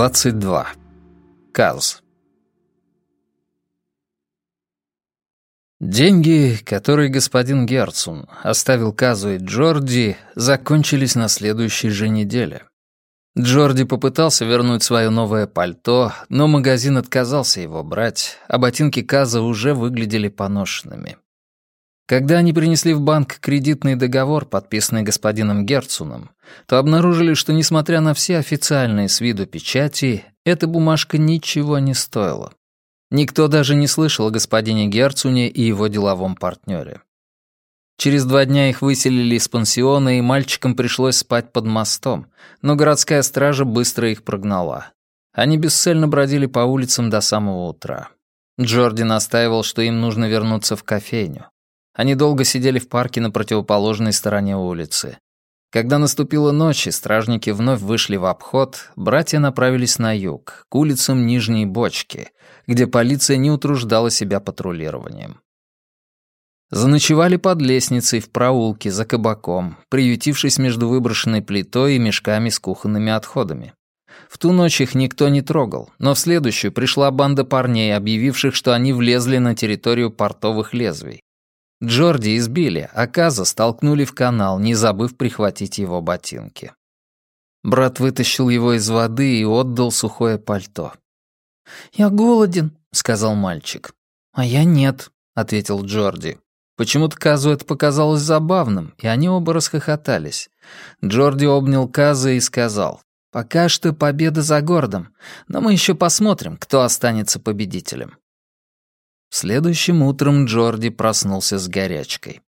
22. Каз. Деньги, которые господин Герцун оставил Казу и Джорди, закончились на следующей же неделе. Джорди попытался вернуть свое новое пальто, но магазин отказался его брать, а ботинки Каза уже выглядели поношенными. Когда они принесли в банк кредитный договор, подписанный господином Герцуном, то обнаружили, что, несмотря на все официальные с виду печати, эта бумажка ничего не стоила. Никто даже не слышал о господине Герцуне и его деловом партнере. Через два дня их выселили из пансиона, и мальчикам пришлось спать под мостом, но городская стража быстро их прогнала. Они бесцельно бродили по улицам до самого утра. Джорди настаивал, что им нужно вернуться в кофейню. Они долго сидели в парке на противоположной стороне улицы. Когда наступила ночь и стражники вновь вышли в обход, братья направились на юг, к улицам Нижней Бочки, где полиция не утруждала себя патрулированием. Заночевали под лестницей в проулке за кабаком, приютившись между выброшенной плитой и мешками с кухонными отходами. В ту ночь их никто не трогал, но в следующую пришла банда парней, объявивших, что они влезли на территорию портовых лезвий. Джорди избили, а Каза столкнули в канал, не забыв прихватить его ботинки. Брат вытащил его из воды и отдал сухое пальто. «Я голоден», — сказал мальчик. «А я нет», — ответил Джорди. Почему-то Казу это показалось забавным, и они оба расхохотались. Джорди обнял Каза и сказал, «Пока что победа за городом, но мы еще посмотрим, кто останется победителем». Следующим утром Джорди проснулся с горячкой.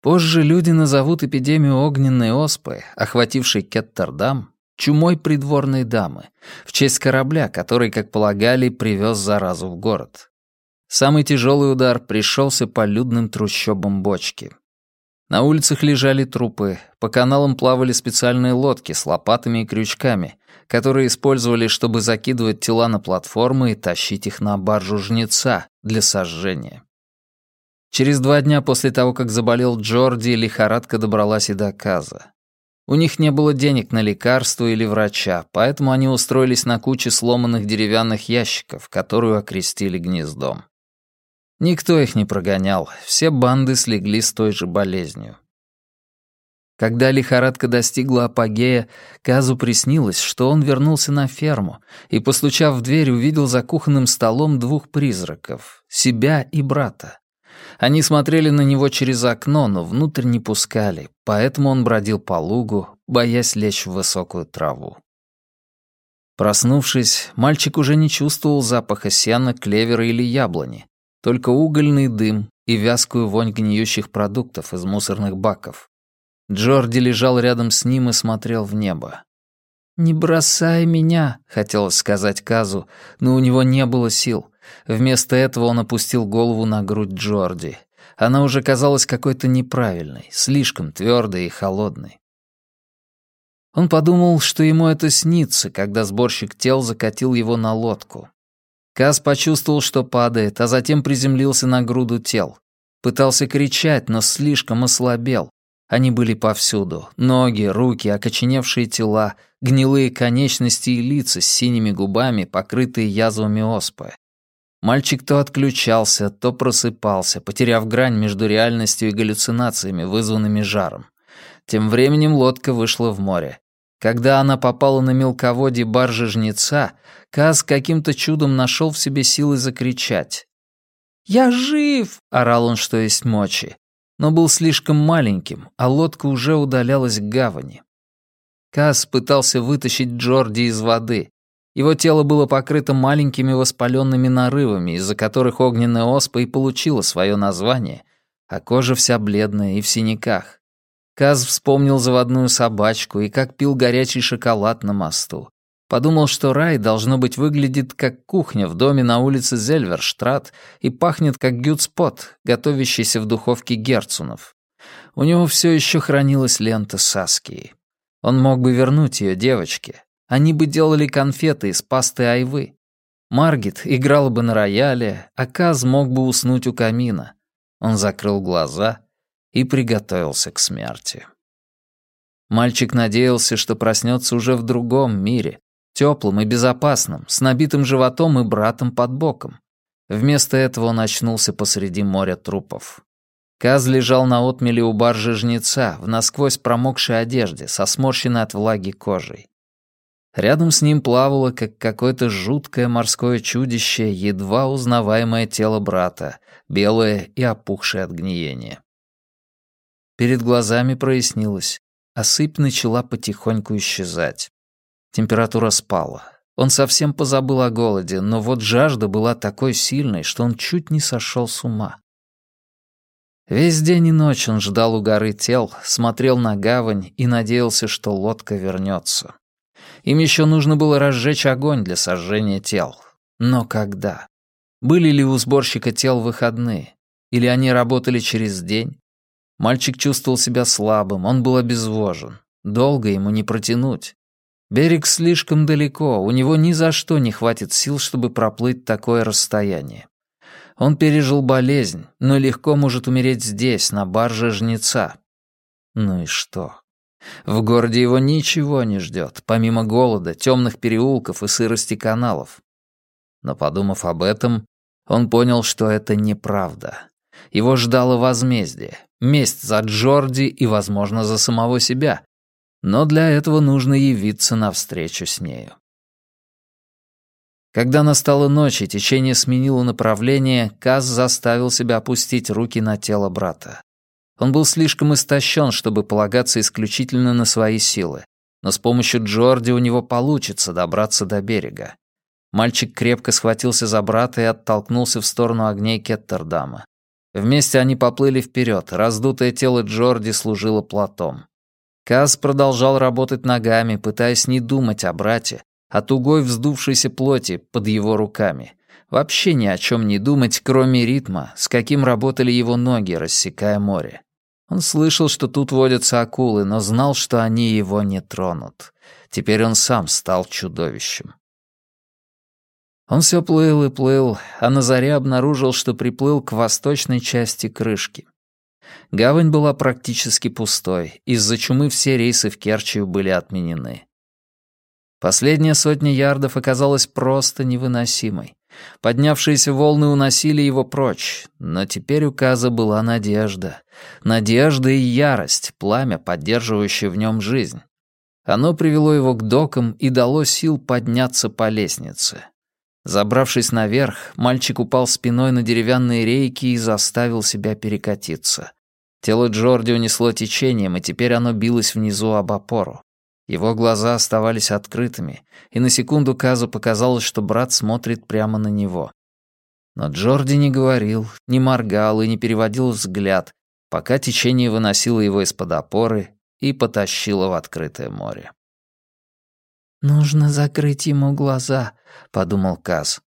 Позже люди назовут эпидемию огненной оспы, охватившей Кеттердам, чумой придворной дамы, в честь корабля, который, как полагали, привез заразу в город. Самый тяжелый удар пришелся по людным трущобам бочки. На улицах лежали трупы, по каналам плавали специальные лодки с лопатами и крючками, которые использовали, чтобы закидывать тела на платформы и тащить их на баржу жнеца для сожжения. Через два дня после того, как заболел Джорди, лихорадка добралась и до Каза. У них не было денег на лекарства или врача, поэтому они устроились на куче сломанных деревянных ящиков, которую окрестили гнездом. Никто их не прогонял, все банды слегли с той же болезнью. Когда лихорадка достигла апогея, Казу приснилось, что он вернулся на ферму и, постучав в дверь, увидел за кухонным столом двух призраков — себя и брата. Они смотрели на него через окно, но внутрь не пускали, поэтому он бродил по лугу, боясь лечь в высокую траву. Проснувшись, мальчик уже не чувствовал запаха сена, клевера или яблони, только угольный дым и вязкую вонь гниющих продуктов из мусорных баков. Джорди лежал рядом с ним и смотрел в небо. «Не бросай меня», — хотелось сказать Казу, но у него не было сил. Вместо этого он опустил голову на грудь Джорди. Она уже казалась какой-то неправильной, слишком твердой и холодной. Он подумал, что ему это снится, когда сборщик тел закатил его на лодку. Каз почувствовал, что падает, а затем приземлился на груду тел. Пытался кричать, но слишком ослабел. Они были повсюду. Ноги, руки, окоченевшие тела, гнилые конечности и лица с синими губами, покрытые язвами оспы. Мальчик то отключался, то просыпался, потеряв грань между реальностью и галлюцинациями, вызванными жаром. Тем временем лодка вышла в море. Когда она попала на мелководье баржи жнеца, Каз каким-то чудом нашел в себе силы закричать. «Я жив!» — орал он, что есть мочи. Но был слишком маленьким, а лодка уже удалялась к гавани. Каз пытался вытащить Джорди из воды. Его тело было покрыто маленькими воспаленными нарывами, из-за которых огненная оспа и получила свое название, а кожа вся бледная и в синяках. Каз вспомнил заводную собачку и как пил горячий шоколад на мосту. Подумал, что рай, должно быть, выглядит как кухня в доме на улице Зельверштрат и пахнет как гюцпот, готовящийся в духовке Герцунов. У него все еще хранилась лента Саскии. Он мог бы вернуть ее девочке. Они бы делали конфеты из пасты айвы. Маргит играла бы на рояле, а Каз мог бы уснуть у камина. Он закрыл глаза и приготовился к смерти. Мальчик надеялся, что проснется уже в другом мире, теплым и безопасным, с набитым животом и братом под боком. Вместо этого он очнулся посреди моря трупов. Каз лежал на отмеле у баржи жнеца, в насквозь промокшей одежде, со сморщенной от влаги кожей. Рядом с ним плавало, как какое-то жуткое морское чудище, едва узнаваемое тело брата, белое и опухшее от гниения. Перед глазами прояснилось, а сыпь начала потихоньку исчезать. Температура спала. Он совсем позабыл о голоде, но вот жажда была такой сильной, что он чуть не сошел с ума. Весь день и ночь он ждал у горы тел, смотрел на гавань и надеялся, что лодка вернется. Им еще нужно было разжечь огонь для сожжения тел. Но когда? Были ли у сборщика тел выходные? Или они работали через день? Мальчик чувствовал себя слабым, он был обезвожен. Долго ему не протянуть. Берег слишком далеко, у него ни за что не хватит сил, чтобы проплыть такое расстояние. Он пережил болезнь, но легко может умереть здесь, на барже жнеца. Ну и что? В городе его ничего не ждет, помимо голода, темных переулков и сырости каналов. Но подумав об этом, он понял, что это неправда. Его ждало возмездие, месть за Джорди и, возможно, за самого себя. Но для этого нужно явиться навстречу с нею. Когда настала ночь и течение сменило направление, Каз заставил себя опустить руки на тело брата. Он был слишком истощен, чтобы полагаться исключительно на свои силы, но с помощью Джорди у него получится добраться до берега. Мальчик крепко схватился за брата и оттолкнулся в сторону огней Кеттердама. Вместе они поплыли вперед, раздутое тело Джорди служило платом. Каз продолжал работать ногами, пытаясь не думать о брате, о тугой вздувшейся плоти под его руками. Вообще ни о чем не думать, кроме ритма, с каким работали его ноги, рассекая море. Он слышал, что тут водятся акулы, но знал, что они его не тронут. Теперь он сам стал чудовищем. Он все плыл и плыл, а на заре обнаружил, что приплыл к восточной части крышки. Гавань была практически пустой, из-за чумы все рейсы в Керчью были отменены. Последняя сотня ярдов оказалась просто невыносимой. Поднявшиеся волны уносили его прочь, но теперь у Каза была надежда. Надежда и ярость, пламя, поддерживающее в нем жизнь. Оно привело его к докам и дало сил подняться по лестнице. Забравшись наверх, мальчик упал спиной на деревянные рейки и заставил себя перекатиться. Тело Джорди унесло течением, и теперь оно билось внизу об опору. Его глаза оставались открытыми, и на секунду Казу показалось, что брат смотрит прямо на него. Но Джорди не говорил, не моргал и не переводил взгляд, пока течение выносило его из-под опоры и потащило в открытое море. «Нужно закрыть ему глаза», — подумал Каз.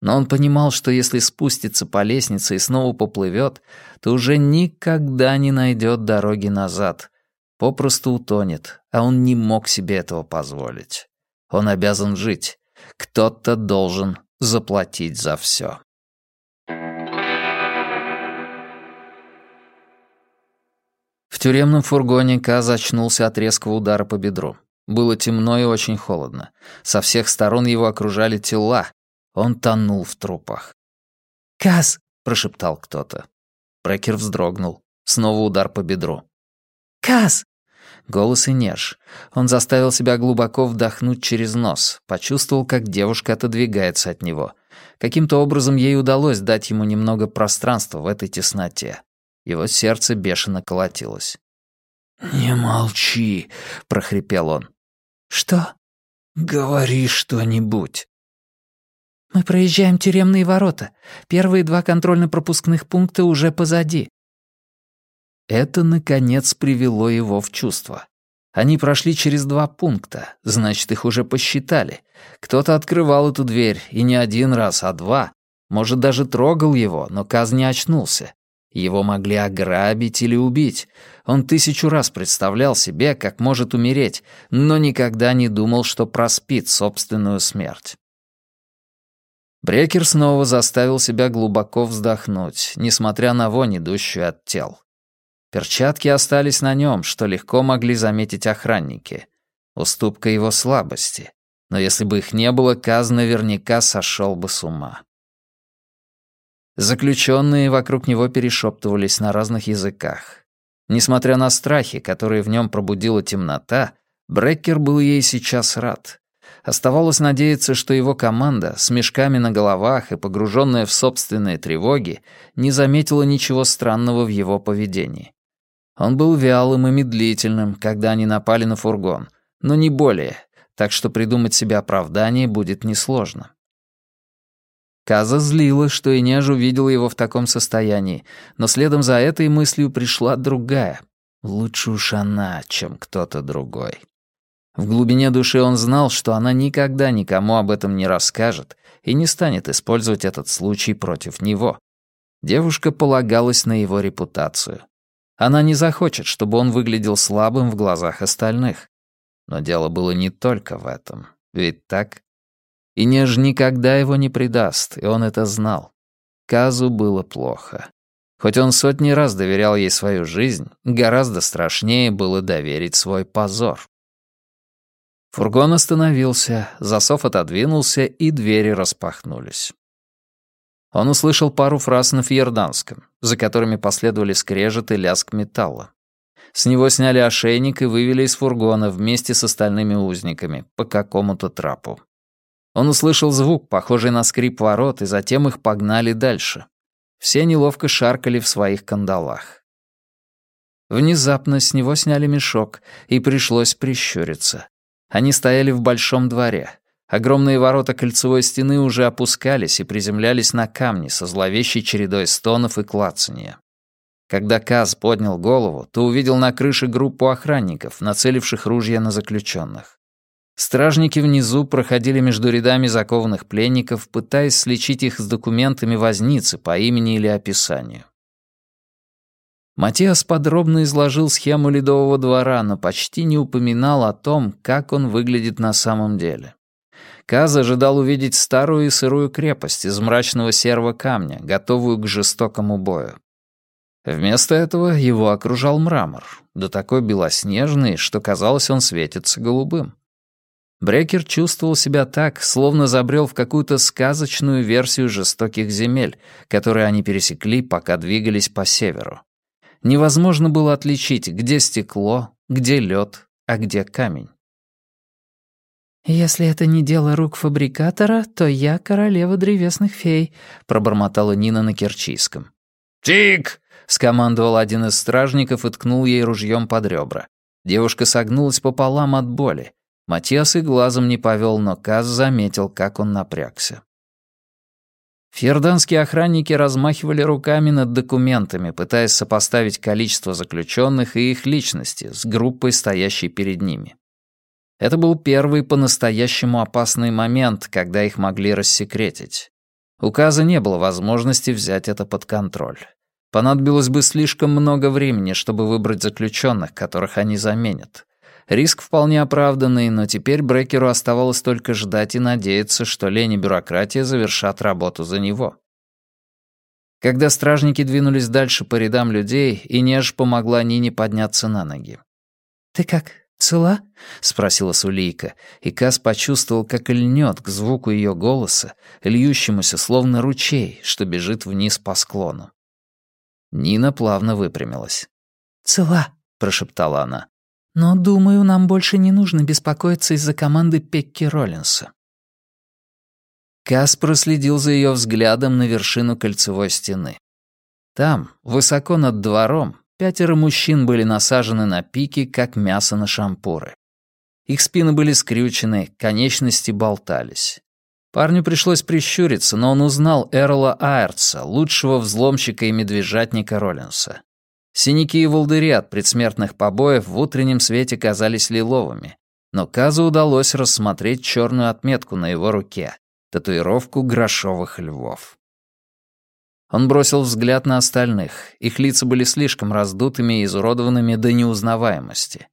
Но он понимал, что если спустится по лестнице и снова поплывет, то уже никогда не найдет дороги назад. Попросту утонет, а он не мог себе этого позволить. Он обязан жить. Кто-то должен заплатить за все. В тюремном фургоне Каз очнулся от резкого удара по бедру. Было темно и очень холодно. Со всех сторон его окружали тела. Он тонул в трупах. «Каз!» — прошептал кто-то. Брекер вздрогнул. Снова удар по бедру. «Каз!» Голос и неж. Он заставил себя глубоко вдохнуть через нос, почувствовал, как девушка отодвигается от него. Каким-то образом ей удалось дать ему немного пространства в этой тесноте. Его сердце бешено колотилось. «Не молчи», — прохрипел он. «Что?» «Говори что-нибудь». «Мы проезжаем тюремные ворота. Первые два контрольно-пропускных пункта уже позади». Это, наконец, привело его в чувство. Они прошли через два пункта, значит, их уже посчитали. Кто-то открывал эту дверь, и не один раз, а два. Может, даже трогал его, но Каз не очнулся. Его могли ограбить или убить. Он тысячу раз представлял себе, как может умереть, но никогда не думал, что проспит собственную смерть. Брекер снова заставил себя глубоко вздохнуть, несмотря на вонь, идущую от тел. Перчатки остались на нем, что легко могли заметить охранники. Уступка его слабости. Но если бы их не было, Каз наверняка сошел бы с ума. Заключенные вокруг него перешептывались на разных языках. Несмотря на страхи, которые в нем пробудила темнота, Бреккер был ей сейчас рад. Оставалось надеяться, что его команда, с мешками на головах и погруженная в собственные тревоги, не заметила ничего странного в его поведении. Он был вялым и медлительным, когда они напали на фургон, но не более, так что придумать себе оправдание будет несложно. Каза злила, что Инеж увидела его в таком состоянии, но следом за этой мыслью пришла другая. Лучше уж она, чем кто-то другой. В глубине души он знал, что она никогда никому об этом не расскажет и не станет использовать этот случай против него. Девушка полагалась на его репутацию. Она не захочет, чтобы он выглядел слабым в глазах остальных. Но дело было не только в этом. Ведь так? И Неж никогда его не предаст, и он это знал. Казу было плохо. Хоть он сотни раз доверял ей свою жизнь, гораздо страшнее было доверить свой позор. Фургон остановился, засов отодвинулся, и двери распахнулись. Он услышал пару фраз на фьерданском, за которыми последовали скрежет и лязг металла. С него сняли ошейник и вывели из фургона вместе с остальными узниками по какому-то трапу. Он услышал звук, похожий на скрип ворот, и затем их погнали дальше. Все неловко шаркали в своих кандалах. Внезапно с него сняли мешок, и пришлось прищуриться. Они стояли в большом дворе. Огромные ворота кольцевой стены уже опускались и приземлялись на камни со зловещей чередой стонов и клацанья. Когда Каз поднял голову, то увидел на крыше группу охранников, нацеливших ружья на заключенных. Стражники внизу проходили между рядами закованных пленников, пытаясь сличить их с документами возницы по имени или описанию. Матиас подробно изложил схему Ледового двора, но почти не упоминал о том, как он выглядит на самом деле. Каз ожидал увидеть старую и сырую крепость из мрачного серого камня, готовую к жестокому бою. Вместо этого его окружал мрамор, да такой белоснежный, что казалось, он светится голубым. Брекер чувствовал себя так, словно забрел в какую-то сказочную версию жестоких земель, которые они пересекли, пока двигались по северу. Невозможно было отличить, где стекло, где лед, а где камень. «Если это не дело рук фабрикатора, то я королева древесных фей», — пробормотала Нина на керчийском. «Тик!» — скомандовал один из стражников и ткнул ей ружьем под ребра. Девушка согнулась пополам от боли. Матиас и глазом не повел, но Каз заметил, как он напрягся. Фьерданские охранники размахивали руками над документами, пытаясь сопоставить количество заключенных и их личности с группой, стоящей перед ними. Это был первый по-настоящему опасный момент, когда их могли рассекретить. Указа не было возможности взять это под контроль. Понадобилось бы слишком много времени, чтобы выбрать заключенных, которых они заменят. Риск вполне оправданный, но теперь Брекеру оставалось только ждать и надеяться, что лень и бюрократия завершат работу за него. Когда стражники двинулись дальше по рядам людей, Инеж помогла Нине подняться на ноги. «Ты как, цела?» — спросила Сулейка, и Кас почувствовал, как льнет к звуку ее голоса, льющемуся словно ручей, что бежит вниз по склону. Нина плавно выпрямилась. «Цела», — прошептала она. Но, думаю, нам больше не нужно беспокоиться из-за команды Пекки Роллинса. Кас проследил за ее взглядом на вершину кольцевой стены. Там, высоко над двором, пятеро мужчин были насажены на пики, как мясо на шампуры. Их спины были скрючены, конечности болтались. Парню пришлось прищуриться, но он узнал Эрла Айртса, лучшего взломщика и медвежатника Роллинса. Синяки и волдыри от предсмертных побоев в утреннем свете казались лиловыми, но Казу удалось рассмотреть черную отметку на его руке — татуировку грошовых львов. Он бросил взгляд на остальных. Их лица были слишком раздутыми и изуродованными до неузнаваемости.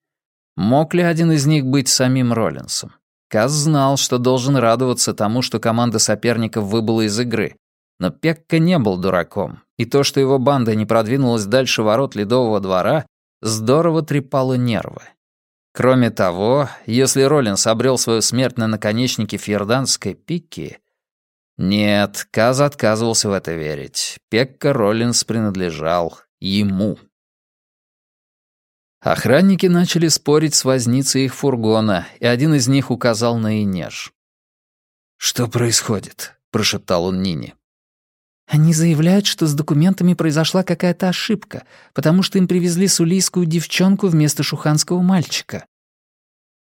Мог ли один из них быть самим Роллинсом? Каз знал, что должен радоваться тому, что команда соперников выбыла из игры, но Пекка не был дураком, и то, что его банда не продвинулась дальше ворот Ледового двора, здорово трепало нервы. Кроме того, если Роллинс обрел свою смерть на наконечнике фьерданской пики... Нет, Каз отказывался в это верить. Пекка Роллинс принадлежал ему. Охранники начали спорить с возницей их фургона, и один из них указал на Инеж. «Что происходит?» — прошептал он Нине. «Они заявляют, что с документами произошла какая-то ошибка, потому что им привезли сулийскую девчонку вместо шуханского мальчика».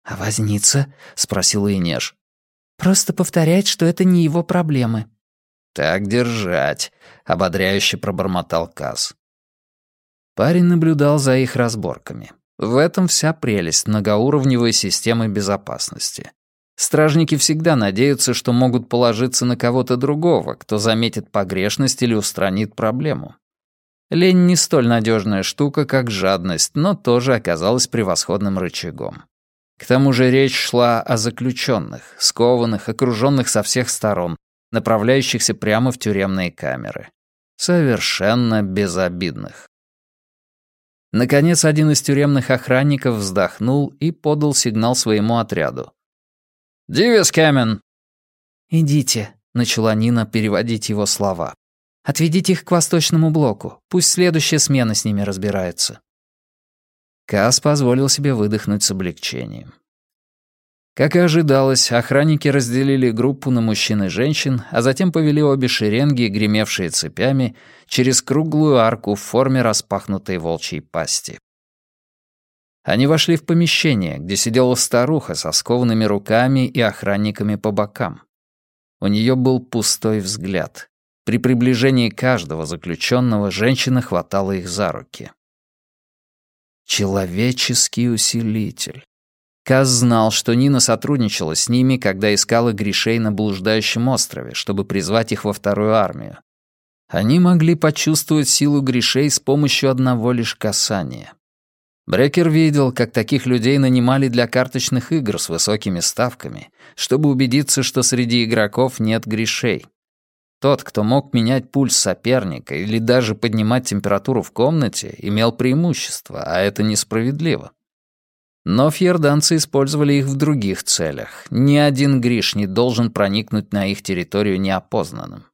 «А возница?» — спросила Инеж. «Просто повторяет, что это не его проблемы». «Так держать», — ободряюще пробормотал Каз. Парень наблюдал за их разборками. В этом вся прелесть многоуровневой системы безопасности. Стражники всегда надеются, что могут положиться на кого-то другого, кто заметит погрешность или устранит проблему. Лень не столь надежная штука, как жадность, но тоже оказалась превосходным рычагом. К тому же речь шла о заключенных, скованных, окруженных со всех сторон, направляющихся прямо в тюремные камеры. Совершенно безобидных. Наконец, один из тюремных охранников вздохнул и подал сигнал своему отряду. «Дивис Кэмен!» «Идите», — начала Нина переводить его слова. «Отведите их к восточному блоку. Пусть следующая смена с ними разбирается». Кас позволил себе выдохнуть с облегчением. Как и ожидалось, охранники разделили группу на мужчин и женщин, а затем повели обе шеренги, гремевшие цепями, через круглую арку в форме распахнутой волчьей пасти. Они вошли в помещение, где сидела старуха со скованными руками и охранниками по бокам. У нее был пустой взгляд. При приближении каждого заключенного женщина хватала их за руки. Человеческий усилитель. Каз знал, что Нина сотрудничала с ними, когда искала грешей на блуждающем острове, чтобы призвать их во вторую армию. Они могли почувствовать силу грешей с помощью одного лишь касания. Брекер видел, как таких людей нанимали для карточных игр с высокими ставками, чтобы убедиться, что среди игроков нет грешей. Тот, кто мог менять пульс соперника или даже поднимать температуру в комнате, имел преимущество, а это несправедливо. Но фьерданцы использовали их в других целях. Ни один Гриш не должен проникнуть на их территорию неопознанным.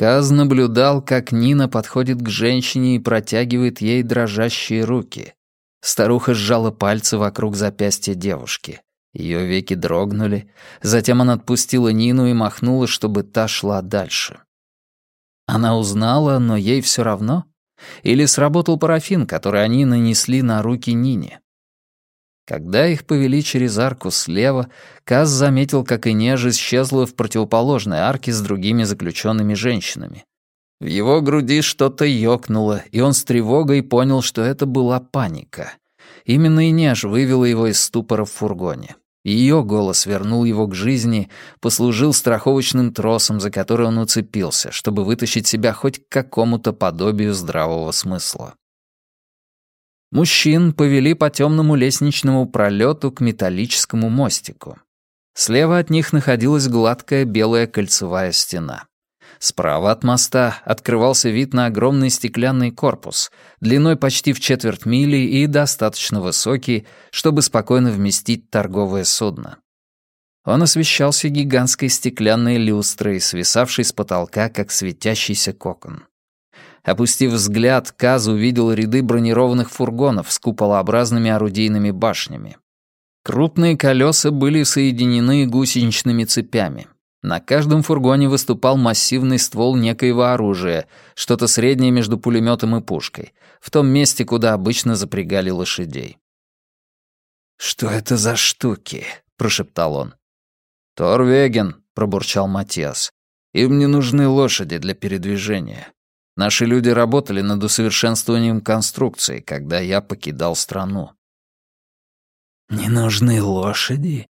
Каз наблюдал, как Нина подходит к женщине и протягивает ей дрожащие руки. Старуха сжала пальцы вокруг запястья девушки. Ее веки дрогнули. Затем она отпустила Нину и махнула, чтобы та шла дальше. Она узнала, но ей все равно. Или сработал парафин, который они нанесли на руки Нине. Когда их повели через арку слева, Каз заметил, как Инеж исчезла в противоположной арке с другими заключенными женщинами. В его груди что-то ёкнуло, и он с тревогой понял, что это была паника. Именно Инеж вывела его из ступора в фургоне. Ее голос вернул его к жизни, послужил страховочным тросом, за который он уцепился, чтобы вытащить себя хоть к какому-то подобию здравого смысла. Мужчин повели по темному лестничному пролету к металлическому мостику. Слева от них находилась гладкая белая кольцевая стена. Справа от моста открывался вид на огромный стеклянный корпус, длиной почти в четверть мили и достаточно высокий, чтобы спокойно вместить торговое судно. Он освещался гигантской стеклянной люстрой, свисавшей с потолка, как светящийся кокон. Опустив взгляд, Каз увидел ряды бронированных фургонов с куполообразными орудийными башнями. Крупные колеса были соединены гусеничными цепями. На каждом фургоне выступал массивный ствол некоего оружия, что-то среднее между пулеметом и пушкой, в том месте, куда обычно запрягали лошадей. «Что это за штуки?» — прошептал он. «Торвеген», — пробурчал Матиас. «Им не нужны лошади для передвижения. Наши люди работали над усовершенствованием конструкции, когда я покидал страну. «Не нужны лошади?»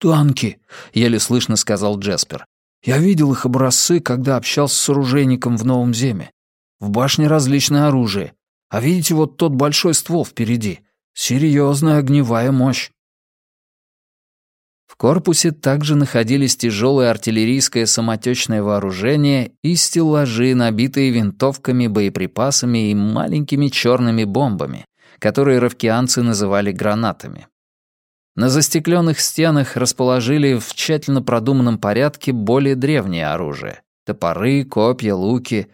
«Танки», — еле слышно сказал Джеспер. «Я видел их образцы, когда общался с оружейником в Новом Земе. В башне различное оружие. А видите вот тот большой ствол впереди? Серьезная огневая мощь корпусе также находились тяжелое артиллерийское самотечное вооружение и стеллажи, набитые винтовками, боеприпасами и маленькими черными бомбами, которые ровкианцы называли гранатами. На застекленных стенах расположили в тщательно продуманном порядке более древнее оружие — топоры, копья, луки.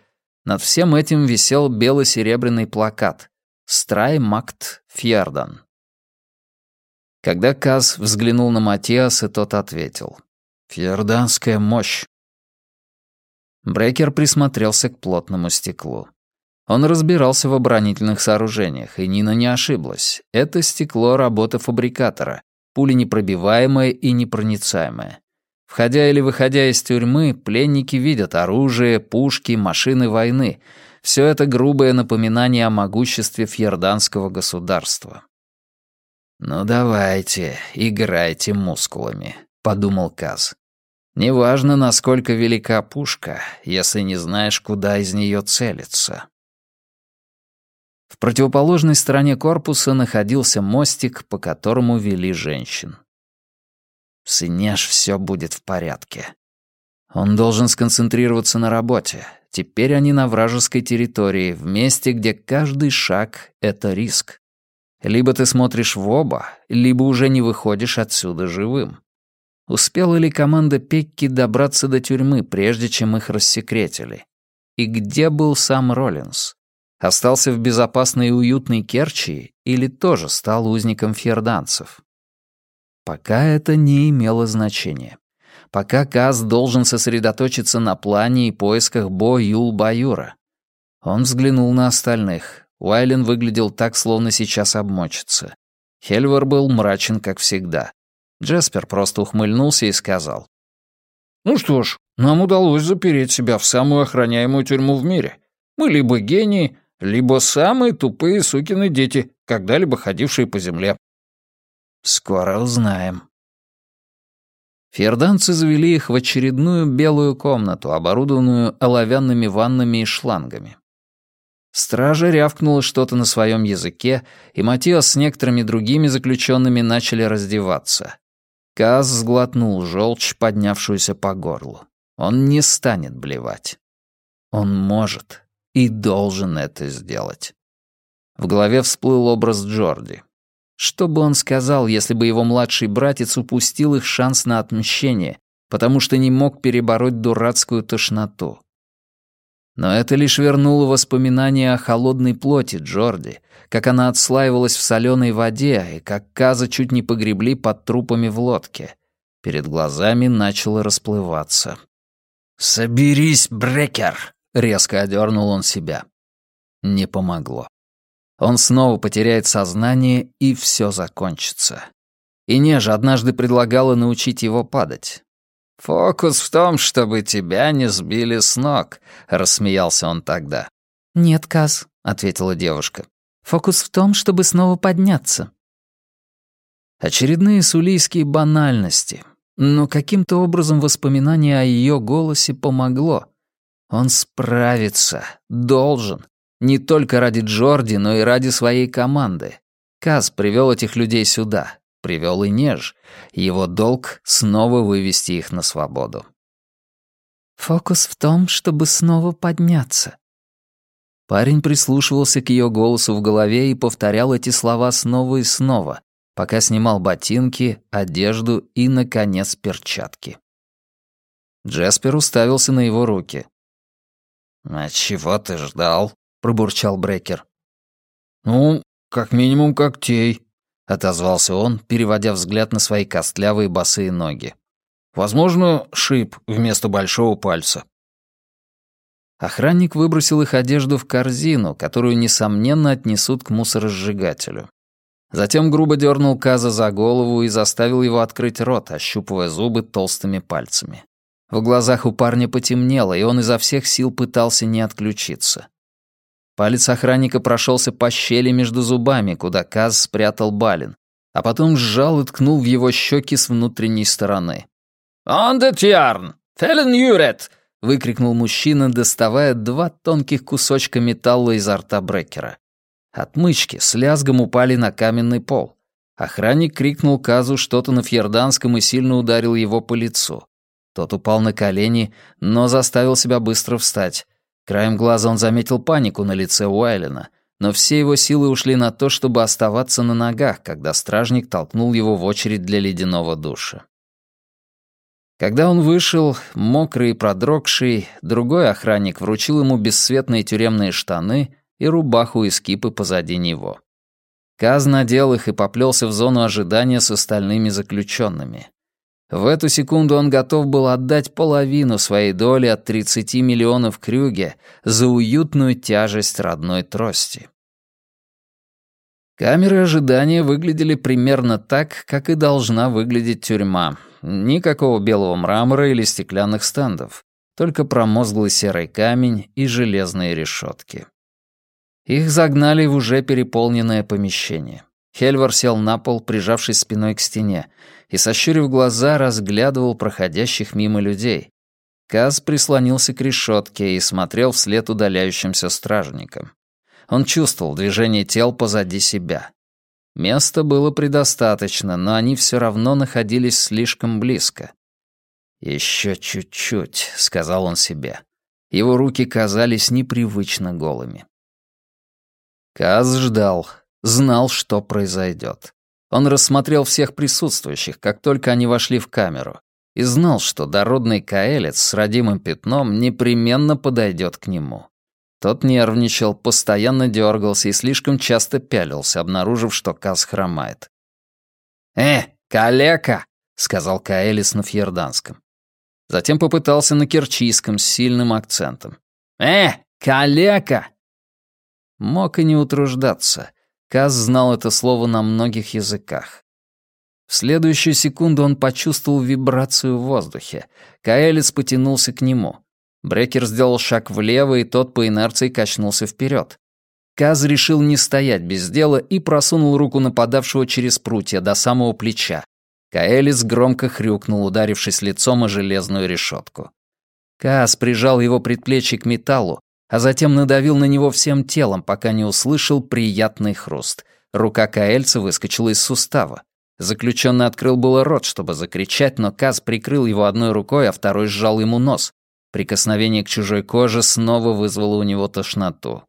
Над всем этим висел бело-серебряный плакат «Страй Макт Фьердан». Когда Каз взглянул на Матиаса, тот ответил «Фьерданская мощь». Брекер присмотрелся к плотному стеклу. Он разбирался в оборонительных сооружениях, и Нина не ошиблась. Это стекло — работа фабрикатора, пуленепробиваемое и непроницаемое. Входя или выходя из тюрьмы, пленники видят оружие, пушки, машины войны. Все это грубое напоминание о могуществе фьерданского государства. «Ну давайте, играйте мускулами», — подумал Каз. «Неважно, насколько велика пушка, если не знаешь, куда из нее целиться». В противоположной стороне корпуса находился мостик, по которому вели женщин. С все будет в порядке. Он должен сконцентрироваться на работе. Теперь они на вражеской территории, в месте, где каждый шаг — это риск. Либо ты смотришь в оба, либо уже не выходишь отсюда живым. Успела ли команда Пекки добраться до тюрьмы, прежде чем их рассекретили? И где был сам Роллинс? Остался в безопасной и уютной Керчи или тоже стал узником фьерданцев? Пока это не имело значения. Пока Каз должен сосредоточиться на плане и поисках Бо Юл Баюра. Он взглянул на остальных. Уайлен выглядел так, словно сейчас обмочится. Хельвар был мрачен, как всегда. Джеспер просто ухмыльнулся и сказал. «Ну что ж, нам удалось запереть себя в самую охраняемую тюрьму в мире. Мы либо гении, либо самые тупые сукины дети, когда-либо ходившие по земле. Скоро узнаем. Ферданцы завели их в очередную белую комнату, оборудованную оловянными ваннами и шлангами. Стража рявкнула что-то на своем языке, и Матиас с некоторыми другими заключенными начали раздеваться. Каз сглотнул желчь, поднявшуюся по горлу. Он не станет блевать. Он может и должен это сделать. В голове всплыл образ Джорди. Что бы он сказал, если бы его младший братец упустил их шанс на отмщение, потому что не мог перебороть дурацкую тошноту? Но это лишь вернуло воспоминания о холодной плоти Джорди, как она отслаивалась в соленой воде и как Каза чуть не погребли под трупами в лодке. Перед глазами начало расплываться. «Соберись, Брекер!» Резко одернул он себя. Не помогло. Он снова потеряет сознание, и все закончится. И Нежа однажды предлагала научить его падать. «Фокус в том, чтобы тебя не сбили с ног», — рассмеялся он тогда. «Нет, Каз», — ответила девушка. «Фокус в том, чтобы снова подняться». Очередные сулийские банальности. Но каким-то образом воспоминание о ее голосе помогло. Он справится, должен. Не только ради Джорди, но и ради своей команды. Каз привел этих людей сюда, привел и Неж. Его долг — снова вывести их на свободу. «Фокус в том, чтобы снова подняться». Парень прислушивался к ее голосу в голове и повторял эти слова снова и снова, пока снимал ботинки, одежду и, наконец, перчатки. Джеспер уставился на его руки. «А чего ты ждал?» — пробурчал Брекер. «Ну, как минимум когтей», — отозвался он, переводя взгляд на свои костлявые босые ноги. «Возможно, шип вместо большого пальца». Охранник выбросил их одежду в корзину, которую, несомненно, отнесут к мусоросжигателю. Затем грубо дернул Каза за голову и заставил его открыть рот, ощупывая зубы толстыми пальцами. В глазах у парня потемнело, и он изо всех сил пытался не отключиться. Палец охранника прошелся по щели между зубами, куда Каз спрятал Балин, а потом сжал и ткнул в его щеки с внутренней стороны. «Ондет ярн! Фелен юрет!» — выкрикнул мужчина, доставая два тонких кусочка металла изо рта Брекера. Отмычки с лязгом упали на каменный пол. Охранник крикнул Казу что-то на фьерданском и сильно ударил его по лицу. Тот упал на колени, но заставил себя быстро встать. Краем глаза он заметил панику на лице Уайлена. но все его силы ушли на то, чтобы оставаться на ногах, когда стражник толкнул его в очередь для ледяного душа. Когда он вышел, мокрый и продрогший, другой охранник вручил ему бесцветные тюремные штаны и рубаху из кипы позади него. Каз надел их и поплелся в зону ожидания с остальными заключенными. В эту секунду он готов был отдать половину своей доли от 30 миллионов крюге за уютную тяжесть родной трости. Камеры ожидания выглядели примерно так, как и должна выглядеть тюрьма. Никакого белого мрамора или стеклянных стендов, только промозглый серый камень и железные решетки. Их загнали в уже переполненное помещение. Хельвар сел на пол, прижавшись спиной к стене, и, сощурив глаза, разглядывал проходящих мимо людей. Каз прислонился к решетке и смотрел вслед удаляющимся стражникам. Он чувствовал движение тел позади себя. Места было предостаточно, но они все равно находились слишком близко. «Еще чуть-чуть», — сказал он себе. Его руки казались непривычно голыми. Каз ждал, знал, что произойдет. Он рассмотрел всех присутствующих, как только они вошли в камеру, и знал, что дородный каэлец с родимым пятном непременно подойдет к нему. Тот нервничал, постоянно дергался и слишком часто пялился, обнаружив, что Каз хромает. «Э, калека!» — сказал Каэлис на фьерданском. Затем попытался на керчийском с сильным акцентом. «Э, калека!» Мог и не утруждаться. Каз знал это слово на многих языках. В следующую секунду он почувствовал вибрацию в воздухе. Каэлис потянулся к нему. Брекер сделал шаг влево, и тот по инерции качнулся вперед. Каз решил не стоять без дела и просунул руку нападавшего через прутья до самого плеча. Каэлис громко хрюкнул, ударившись лицом о железную решетку. Каз прижал его предплечье к металлу, а затем надавил на него всем телом, пока не услышал приятный хруст. Рука Каэльца выскочила из сустава. Заключенный открыл было рот, чтобы закричать, но Каз прикрыл его одной рукой, а второй сжал ему нос. Прикосновение к чужой коже снова вызвало у него тошноту.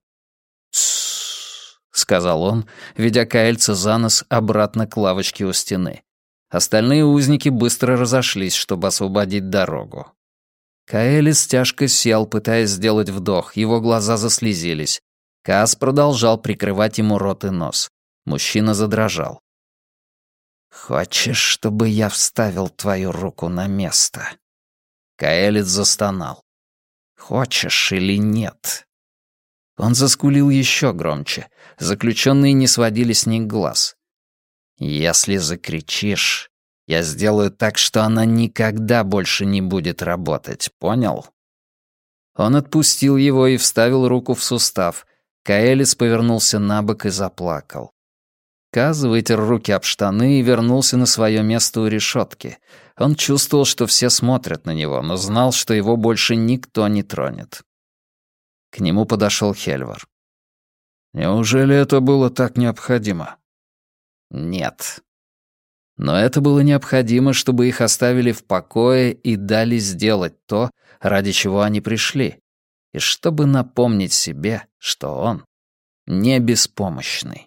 «Тссс», — сказал он, ведя Каэльца за нос обратно к лавочке у стены. Остальные узники быстро разошлись, чтобы освободить дорогу. Каэлис тяжко сел, пытаясь сделать вдох, его глаза заслезились. Каас продолжал прикрывать ему рот и нос. Мужчина задрожал. «Хочешь, чтобы я вставил твою руку на место?» Каэлит застонал. «Хочешь или нет?» Он заскулил еще громче. Заключенные не сводили с них глаз. «Если закричишь, я сделаю так, что она никогда больше не будет работать, понял?» Он отпустил его и вставил руку в сустав. Каэлис повернулся на бок и заплакал. Каз вытер руки об штаны и вернулся на свое место у решетки. Он чувствовал, что все смотрят на него, но знал, что его больше никто не тронет. К нему подошел Хельвар. «Неужели это было так необходимо?» «Нет», но это было необходимо, чтобы их оставили в покое и дали сделать то, ради чего они пришли, и чтобы напомнить себе, что он не беспомощный.